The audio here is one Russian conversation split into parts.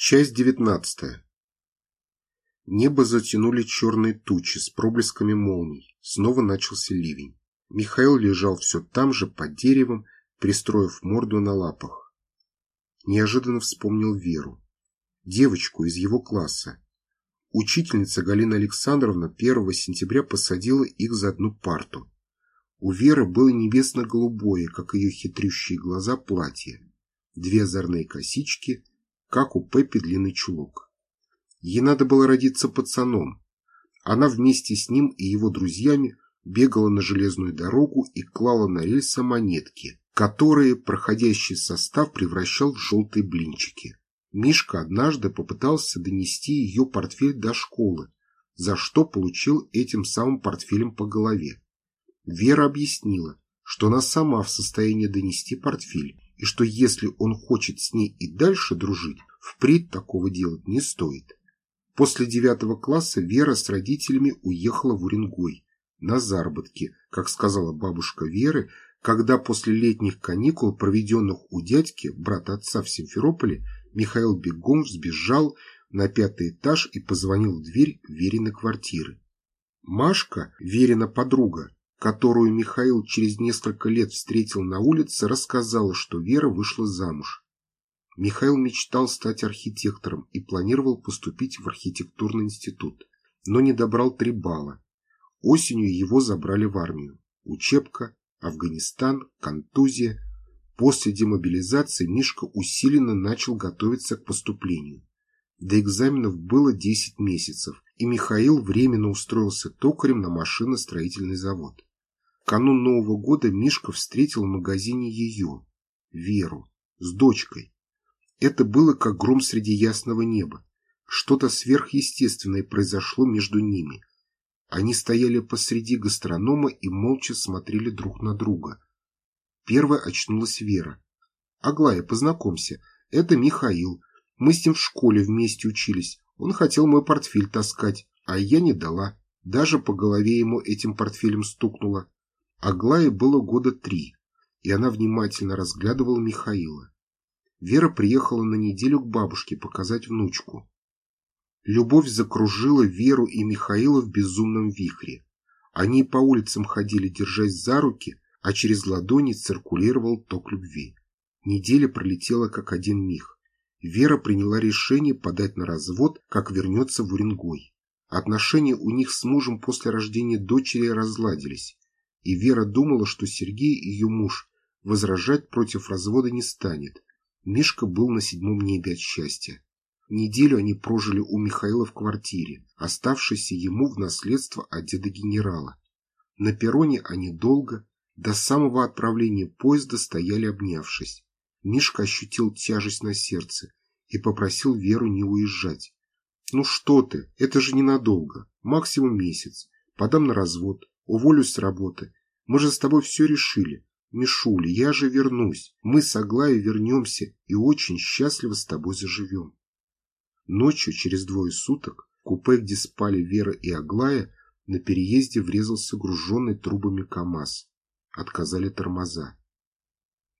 Часть девятнадцатая. Небо затянули черные тучи с проблесками молний. Снова начался ливень. Михаил лежал все там же, под деревом, пристроив морду на лапах. Неожиданно вспомнил Веру. Девочку из его класса. Учительница Галина Александровна 1 сентября посадила их за одну парту. У Веры было небесно-голубое, как ее хитрющие глаза, платье. Две озорные косички – как у Пеппи длинный чулок. Ей надо было родиться пацаном. Она вместе с ним и его друзьями бегала на железную дорогу и клала на рельсы монетки, которые проходящий состав превращал в желтые блинчики. Мишка однажды попытался донести ее портфель до школы, за что получил этим самым портфелем по голове. Вера объяснила, что она сама в состоянии донести портфель, и что если он хочет с ней и дальше дружить, впредь такого делать не стоит. После девятого класса Вера с родителями уехала в Уренгой на заработки, как сказала бабушка Веры, когда после летних каникул, проведенных у дядьки, брата отца в Симферополе, Михаил бегом взбежал на пятый этаж и позвонил в дверь Вериной квартиры. Машка, Верина подруга, которую Михаил через несколько лет встретил на улице, рассказала, что Вера вышла замуж. Михаил мечтал стать архитектором и планировал поступить в архитектурный институт, но не добрал три балла. Осенью его забрали в армию. Учебка, Афганистан, контузия. После демобилизации Мишка усиленно начал готовиться к поступлению. До экзаменов было 10 месяцев, и Михаил временно устроился токарем на машиностроительный завод канун Нового года Мишка встретил в магазине ее, Веру, с дочкой. Это было как гром среди ясного неба. Что-то сверхъестественное произошло между ними. Они стояли посреди гастронома и молча смотрели друг на друга. Первая очнулась Вера. «Аглая, познакомься, это Михаил. Мы с ним в школе вместе учились. Он хотел мой портфель таскать, а я не дала. Даже по голове ему этим портфелем стукнула. Аглае было года три, и она внимательно разглядывала Михаила. Вера приехала на неделю к бабушке показать внучку. Любовь закружила Веру и Михаила в безумном вихре. Они по улицам ходили, держась за руки, а через ладони циркулировал ток любви. Неделя пролетела как один миг. Вера приняла решение подать на развод, как вернется в Уренгой. Отношения у них с мужем после рождения дочери разладились и Вера думала, что Сергей, ее муж, возражать против развода не станет. Мишка был на седьмом небе от счастья. Неделю они прожили у Михаила в квартире, оставшейся ему в наследство от деда генерала. На перроне они долго, до самого отправления поезда стояли обнявшись. Мишка ощутил тяжесть на сердце и попросил Веру не уезжать. «Ну что ты, это же ненадолго, максимум месяц. Подам на развод, Уволюсь с работы. Мы же с тобой все решили. Мишуля, я же вернусь. Мы с Аглаей вернемся и очень счастливо с тобой заживем. Ночью, через двое суток, купе, где спали Вера и Аглая, на переезде врезался груженный трубами КамАЗ. Отказали тормоза.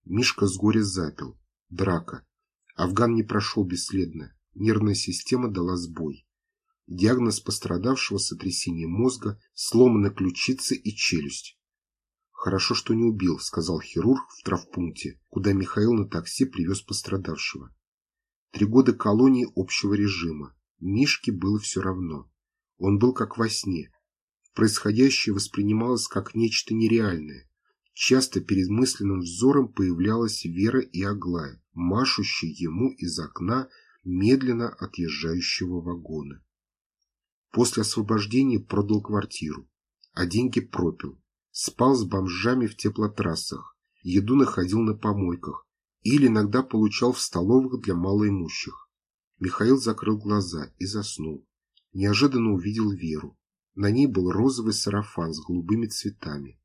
Мишка с горя запил. Драка. Афган не прошел бесследно. Нервная система дала сбой. Диагноз пострадавшего сотрясение мозга, сломаны ключицы и челюсть. «Хорошо, что не убил», — сказал хирург в травпункте, куда Михаил на такси привез пострадавшего. Три года колонии общего режима. Мишке было все равно. Он был как во сне. Происходящее воспринималось как нечто нереальное. Часто перед мысленным взором появлялась Вера и Аглая, машущие ему из окна медленно отъезжающего вагона. После освобождения продал квартиру, а деньги пропил. Спал с бомжами в теплотрассах, еду находил на помойках или иногда получал в столовых для малоимущих. Михаил закрыл глаза и заснул. Неожиданно увидел Веру. На ней был розовый сарафан с голубыми цветами.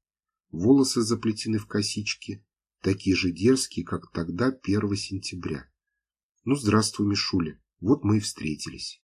Волосы заплетены в косички, такие же дерзкие, как тогда, 1 сентября. Ну, здравствуй, Мишуля, вот мы и встретились.